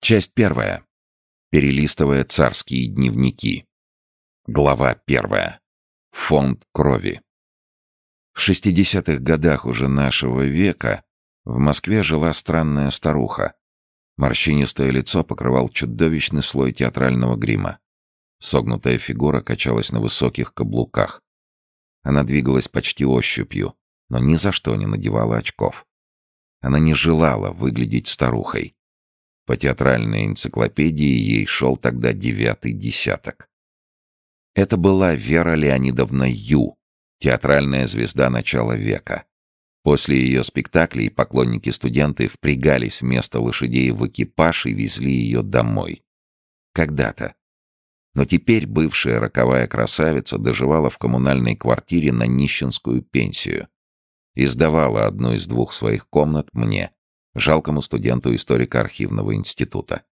Часть первая. Перелистывая царские дневники. Глава первая. Фонд крови. В 60-х годах уже нашего века в Москве жила странная старуха. Морщинистое лицо покрывал чудовищный слой театрального грима. Согнутая фигура качалась на высоких каблуках. Она двигалась почти ощупью, но ни за что не надевала очков. Она не желала выглядеть старухой. По театральной энциклопедии ей шел тогда девятый десяток. Это была Вера Леонидовна Ю, театральная звезда начала века. После ее спектаклей поклонники-студенты впрягались вместо лошадей в экипаж и везли ее домой. Когда-то. Но теперь бывшая роковая красавица доживала в коммунальной квартире на нищенскую пенсию и сдавала одну из двух своих комнат мне, жалкому студенту историко-архивного института.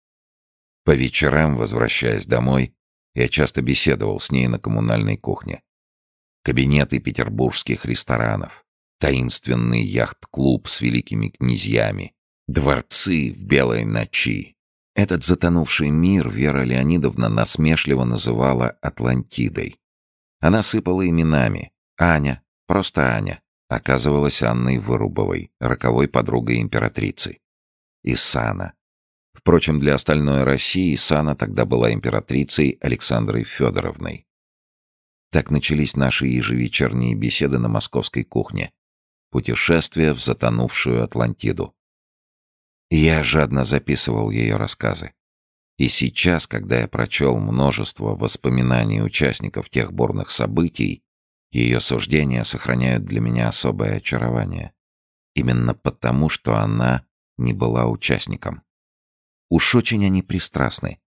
По вечерам, возвращаясь домой, я часто беседовал с ней на коммунальной кухне. Кабинеты петербургских ресторанов, таинственный яхт-клуб с великими князьями, дворцы в белой ночи. Этот затонувший мир Вера Леонидовна насмешливо называла Атлантидой. Она сыпала именами. Аня, просто Аня оказывалась Анной Вырубовой, роковой подругой императрицы. Исана. Впрочем, для остальной России Исана тогда была императрицей Александрой Федоровной. Так начались наши ежевечерние беседы на московской кухне. Путешествие в затонувшую Атлантиду. Я жадно записывал ее рассказы. И сейчас, когда я прочел множество воспоминаний участников тех бурных событий, ее суждения сохраняют для меня особое очарование. Именно потому, что она не была участником. Уж очень они пристрастны.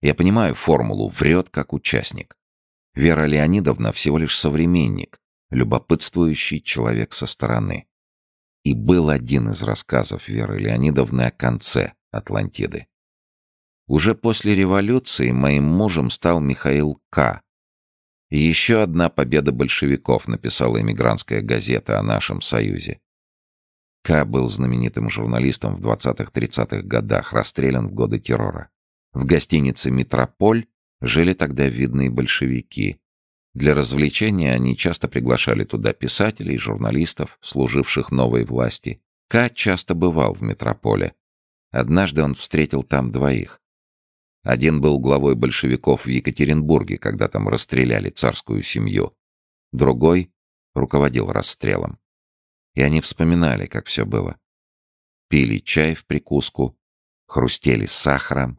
Я понимаю формулу «врет как участник». Вера Леонидовна всего лишь современник, любопытствующий человек со стороны. И был один из рассказов Веры Леонидовны о конце Атлантиды. Уже после революции моим мужем стал Михаил К., еще одна победа большевиков, написала эмигрантская газета о нашем союзе. К. был знаменитым журналистом в 20-30-х годах, расстрелян в годы террора. В гостинице «Метрополь» жили тогда видные большевики. Для развлечения они часто приглашали туда писателей, журналистов, служивших новой власти. К. часто бывал в «Метрополе». Однажды он встретил там двоих. Один был главой большевиков в Екатеринбурге, когда там расстреляли царскую семью. Другой руководил расстрелом. И они вспоминали, как все было. Пили чай в прикуску, хрустели сахаром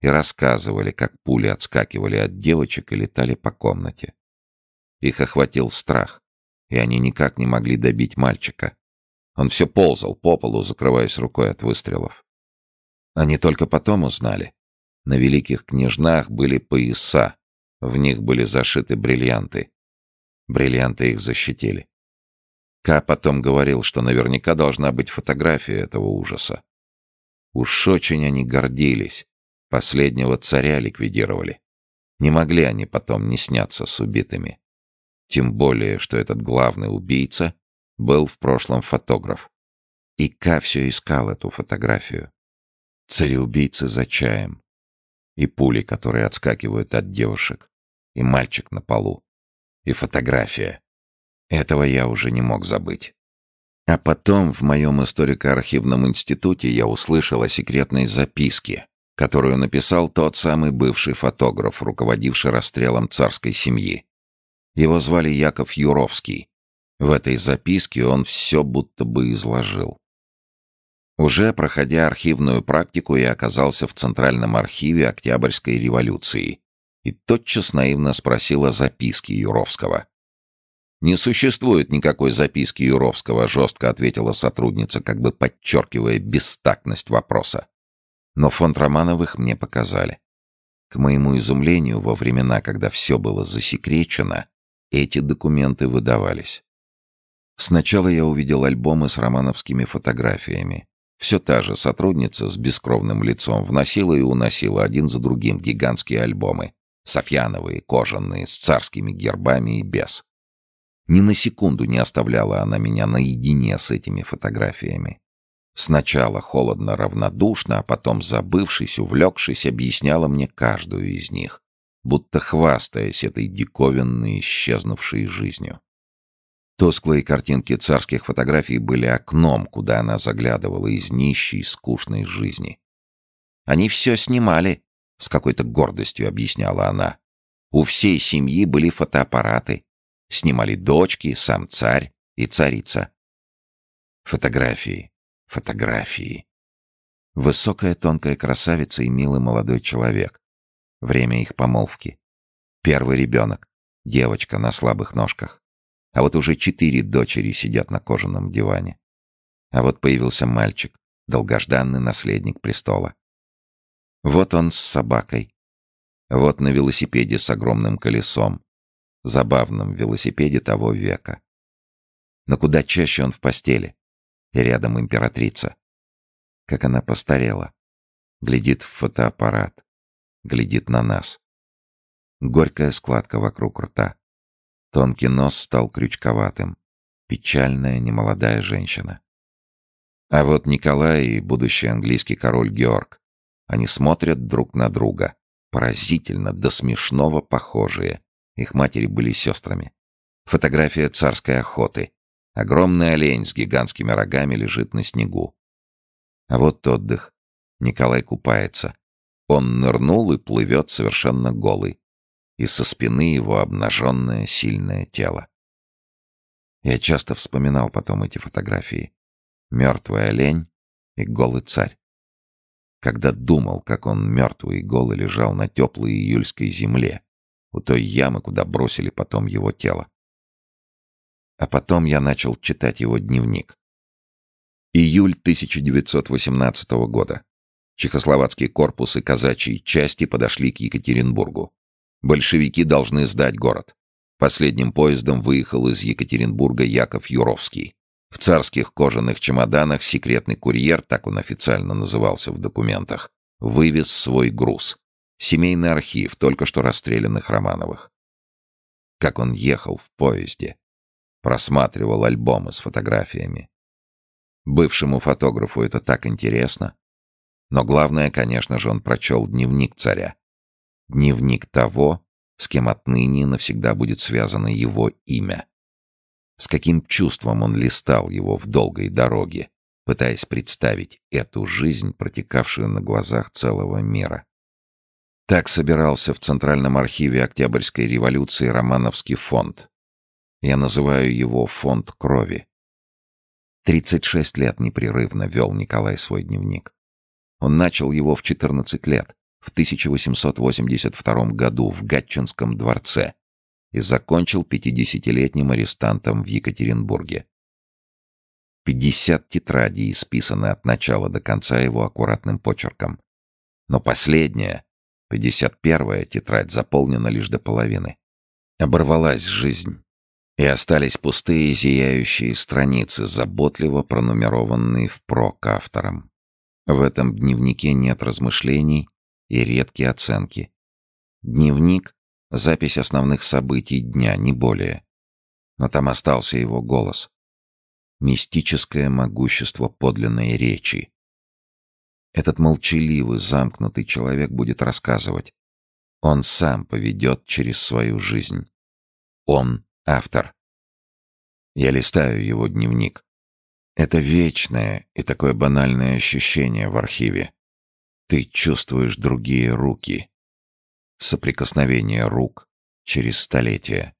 и рассказывали, как пули отскакивали от девочек и летали по комнате. Их охватил страх, и они никак не могли добить мальчика. Он все ползал по полу, закрываясь рукой от выстрелов. Они только потом узнали, на великих княжнах были пояса, в них были зашиты бриллианты. Бриллианты их защитили. Ка потом говорил, что наверняка должна быть фотография этого ужаса. Уж очень они гордились. Последнего царя ликвидировали. Не могли они потом не сняться с убитыми. Тем более, что этот главный убийца был в прошлом фотограф. И Ка все искал эту фотографию. Цареубийцы за чаем и пули, которые отскакивают от девушек, и мальчик на полу, и фотография. Этого я уже не мог забыть. А потом в моем историко-архивном институте я услышал о секретной записке, которую написал тот самый бывший фотограф, руководивший расстрелом царской семьи. Его звали Яков Юровский. В этой записке он все будто бы изложил. Уже проходя архивную практику, я оказался в Центральном архиве Октябрьской революции и тотчас наивно спросил о записке Юровского. «Не существует никакой записки Юровского», — жестко ответила сотрудница, как бы подчеркивая бестактность вопроса. Но фонд Романовых мне показали. К моему изумлению, во времена, когда все было засекречено, эти документы выдавались. Сначала я увидел альбомы с романовскими фотографиями. Все та же сотрудница с бескровным лицом вносила и уносила один за другим гигантские альбомы. Софьяновые, кожаные, с царскими гербами и без. Ни на секунду не оставляла она меня наедине с этими фотографиями. Сначала холодно равнодушно, а потом, забывшись, увлекшись, объясняла мне каждую из них, будто хвастаясь этой диковинной, исчезнувшей жизнью. Тусклые картинки царских фотографий были окном, куда она заглядывала из нищей, скучной жизни. «Они все снимали», — с какой-то гордостью объясняла она. «У всей семьи были фотоаппараты. Снимали дочки, сам царь и царица». Фотографии, Фотографии. Высокая тонкая красавица и милый молодой человек. Время их помолвки. Первый ребенок. Девочка на слабых ножках. А вот уже четыре дочери сидят на кожаном диване. А вот появился мальчик, долгожданный наследник престола. Вот он с собакой. Вот на велосипеде с огромным колесом. Забавном велосипеде того века. Но куда чаще он в постели и рядом императрица. Как она постарела. Глядит в фотоаппарат. Глядит на нас. Горькая складка вокруг рта. Тонкий нос стал крючковатым. Печальная немолодая женщина. А вот Николай и будущий английский король Георг. Они смотрят друг на друга. Поразительно, до смешного похожие. Их матери были сестрами. Фотография царской охоты. Огромный олень с гигантскими рогами лежит на снегу. А вот отдых. Николай купается. Он нырнул и плывет совершенно голый. И со спины его обнаженное сильное тело. Я часто вспоминал потом эти фотографии. Мертвый олень и голый царь. Когда думал, как он мертвый и голый лежал на теплой июльской земле, у той ямы, куда бросили потом его тело. А потом я начал читать его дневник. Июль 1918 года. Чехословацкий корпус и казачьи части подошли к Екатеринбургу. Большевики должны сдать город. Последним поездом выехал из Екатеринбурга Яков Юровский. В царских кожаных чемоданах секретный курьер, так он официально назывался в документах, вывез свой груз. Семейный архив только что расстрелянных Романовых. Как он ехал в поезде просматривал альбомы с фотографиями. Бывшему фотографу это так интересно. Но главное, конечно же, он прочел дневник царя. Дневник того, с кем отныне навсегда будет связано его имя. С каким чувством он листал его в долгой дороге, пытаясь представить эту жизнь, протекавшую на глазах целого мира. Так собирался в Центральном архиве Октябрьской революции Романовский фонд, я называю его фонд крови. 36 лет непрерывно вел Николай свой дневник. Он начал его в 14 лет, в 1882 году в Гатчинском дворце и закончил 50-летним арестантом в Екатеринбурге. 50 тетрадей исписаны от начала до конца его аккуратным почерком. Но последняя, 51-я тетрадь, заполнена лишь до половины. Оборвалась жизнь. И остались пустые зияющие страницы, заботливо пронумерованные впрок автором. В этом дневнике нет размышлений и редкие оценки. Дневник — запись основных событий дня, не более. Но там остался его голос. Мистическое могущество подлинной речи. Этот молчаливый, замкнутый человек будет рассказывать. Он сам поведет через свою жизнь. Он Автор. Я листаю его дневник. Это вечное и такое банальное ощущение в архиве. Ты чувствуешь другие руки. Соприкосновение рук через столетия.